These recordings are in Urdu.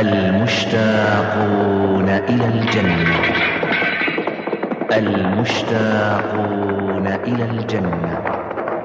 المشتاقون إلى الجنة. المشتاقون إلى الجنة.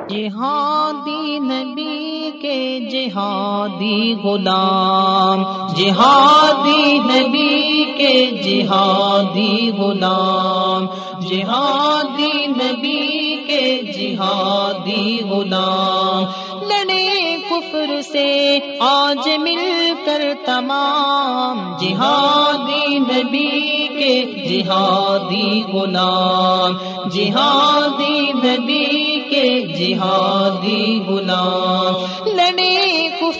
جہادی نبی کے جہادی غلام. جہادی نبی کے جہادی غلام. جہادی نبی کے جہادی غلام. لڑے کفر سے آج مل کر تمام جہادی نبی کے جہادی غلام، جہادی نبی کے جہادی غلام۔ لڑے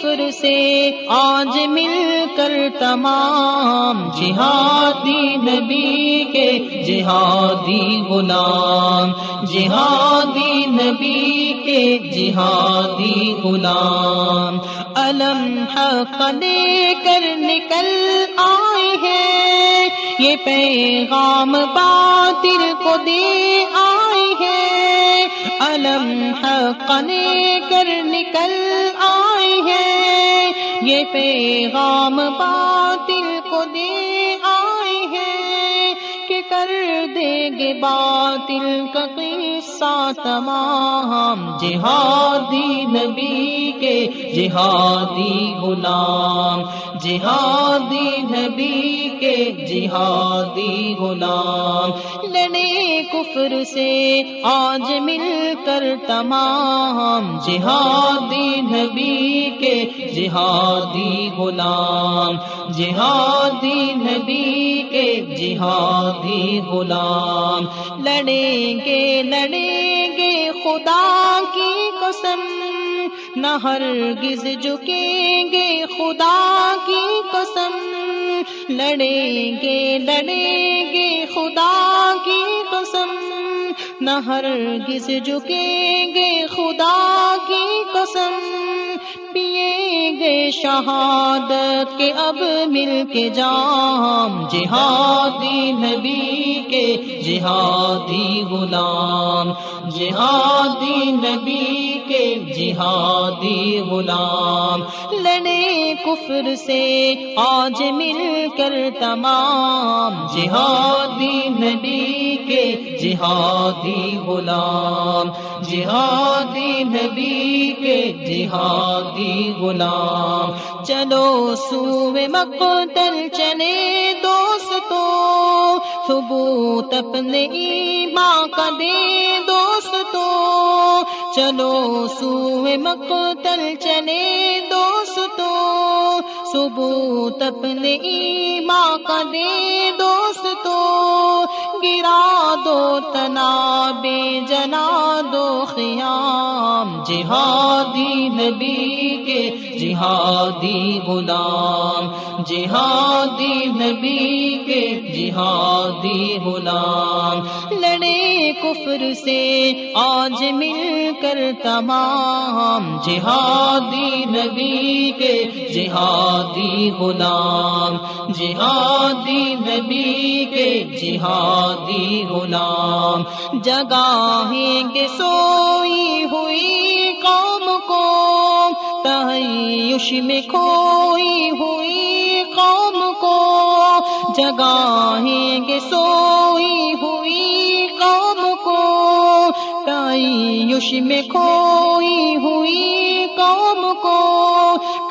کفر سے آج مل کر تمام جہادی نبی کے جہادی غلام، جہادی نبی کے جہادی غلام۔ علم حق دے کر نکل آئے ہیں، یہ پیغام باطل کو دے آئے ہیں۔ علم حق لے کر نکل آئے ہیں۔ یہ پیغام باطل کو دے آئے ہیں کہ کر دے گے باطل کا قصہ تمام۔ جہادی نبی کے جہادی غلام۔ جہادی نبی کے جہادی غلام۔ لڑے کفر سے آج مل کر تمام۔ جہادی نبی کے جہادی غلام، جہادی نبی کے جہادی غلام۔ لڑیں گے لڑیں گے خدا کی قسم، نہ ہرگز جھکیں گے خدا کی قسم۔ لڑیں گے لڑیں گے خدا کی قسم نہ ہرگز جھکیں گے خدا کی قسم۔ پیے گے شہادت کے اب مل کے جام۔ جہادی نبی کے جہادی غلام۔ جہادی نبی کے جہادی غلام۔ لڑے کفر سے آج مل کر تمام۔ جہادی نبی کے جہادی غلام، جہادی نبی کے جہادی غلام۔ چلو سوئے مقتل، چلے دوستو، ثبوت اپنے ایمان کا دے دوستو۔ چلو سوئے مقتل، چلے ثبوت اپنے ایمان کا دے دوستو، گرا دو تنا بے جنا دو خیام۔ جہادی نبی کے جہادی غلام۔ جہادی نبی کے جہادی غلام۔ لڑے کفر سے آج مل کر تمام۔ جہادی نبی کے جہادی غلام، جہادی نبی کے جہادی غلام۔ جگاہیں گے سوئی ہوئی قوم کو تحیش میں کھوئی ہوئی قوم کو۔ جگاہیں گے سوئی ہوئی قوم کو تحیش میں کھوئی ہوئی قوم کو۔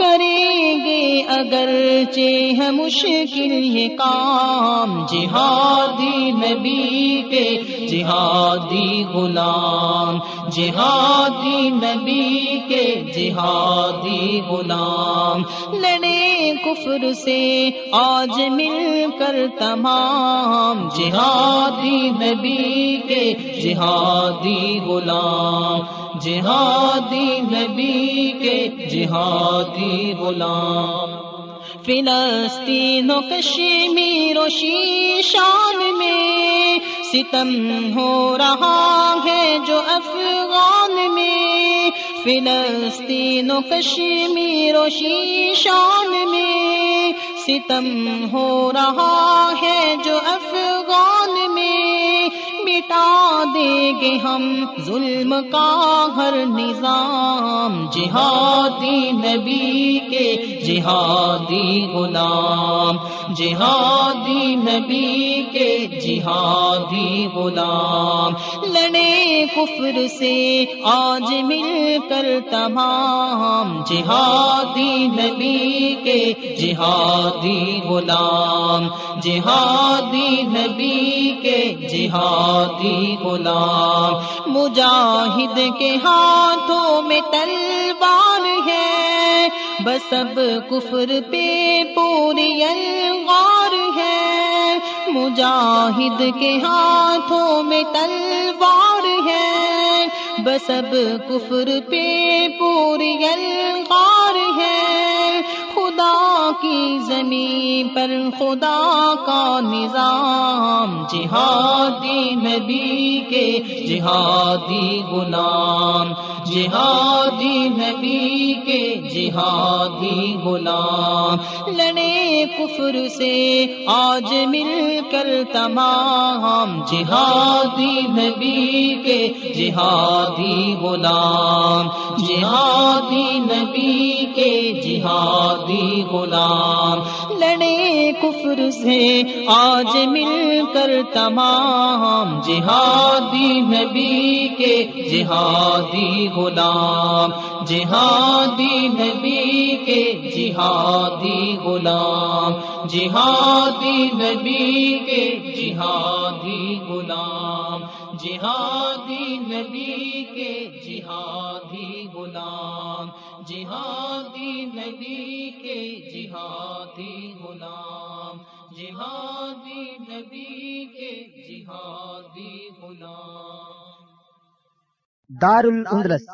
کریں گے اگر چہ مشکل، یہ کام جہادی نبی کے، جہادی غلام، جہادی نبی کے، جہادی غلام۔ لڑے کفر سے آج مل کر تمام، جہادی نبی کے، جہادی غلام۔ جہادی نبی کے، جہادی غلام۔ فلسطین و کشمیر و شیشان میں ستم ہو رہا ہے جو افغان میں۔ فلسطین و کشمیر و شیشان میں ستم ہو رہا ہے جو افغان مٹا دیں گے ہم۔ ظلم کا ہر نظام۔ جہادی نبی کے جہادی غلام۔ جہادی نبی کے جہادی غلام۔ لڑے کفر سے آج مل کر تمام۔ جہادی نبی کے جہادی غلام۔ جہادی نبی کے جہادی غلام۔ مجاہد کے ہاتھوں میں تلوار ہے۔ بس اب کفر پہ پوری الغار ہے۔ مجاہد کے ہاتھوں میں تلوار ہے۔ بس اب کفر پہ پوری الغار ہے۔ خدا کی زمین پر خدا کا نظام، جہادی نبی کے جہادی غلام، جہادی نبی کے جہادی غلام۔ لڑے کفر سے آج مل کر تمام، جہادی نبی کے جہادی غلام۔ جہادی نبی کے جہادی غلام۔ غلام لڑے کفر سے آج مل کر تمام۔ جہادی نبی کے جہادی غلام۔ جہادی نبی کے جہادی غلام۔ جہادی نبی کے جہادی غلام۔ جہادی نبی کے جہادی غلام۔ جہادی نبی کے جہادی غلام جہادی نبی کے جہادی غلام۔ دار الاندلس